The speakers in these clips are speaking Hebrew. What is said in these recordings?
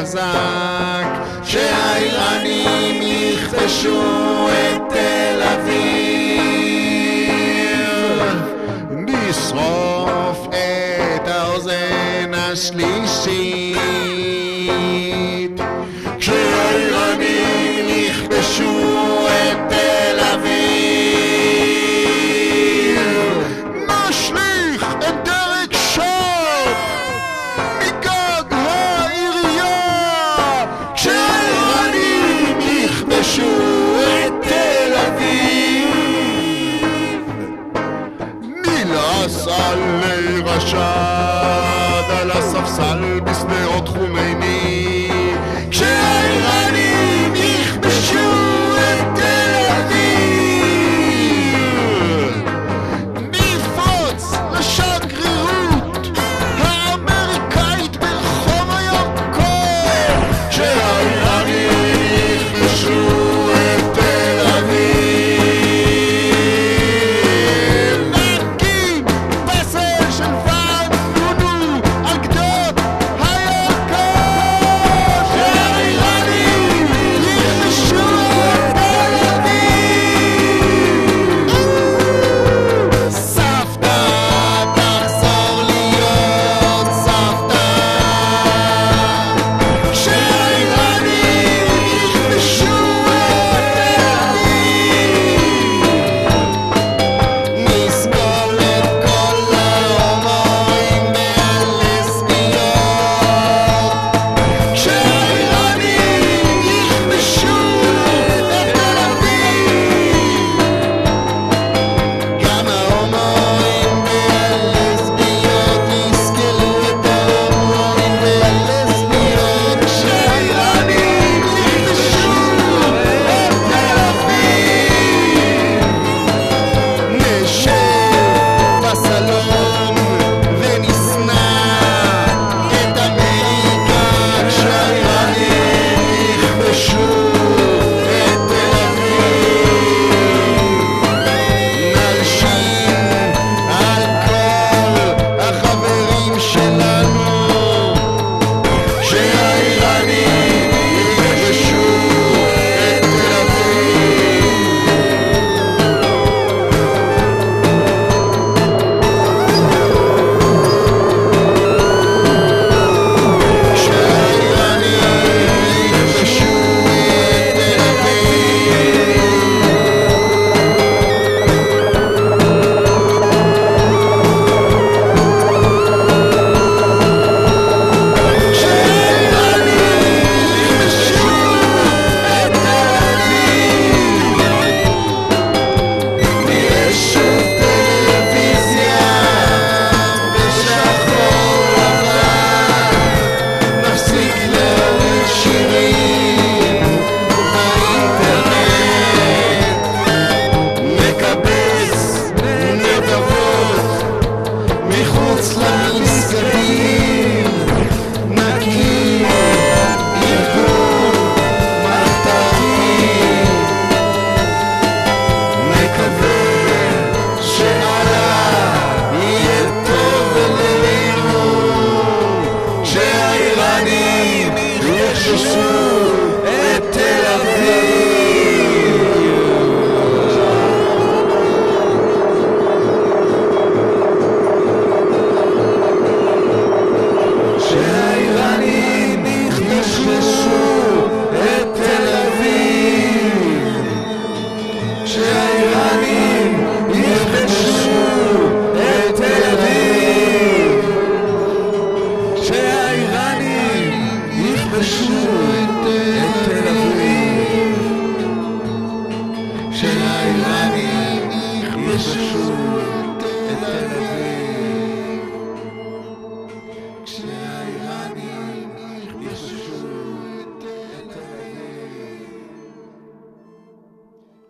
חזק שהאיראנים יכבשו את תל אביב. נשרוף את האוזן השלישית נילס עלי רשד על הספסל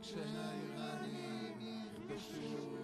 כשהאיראנים יכבשו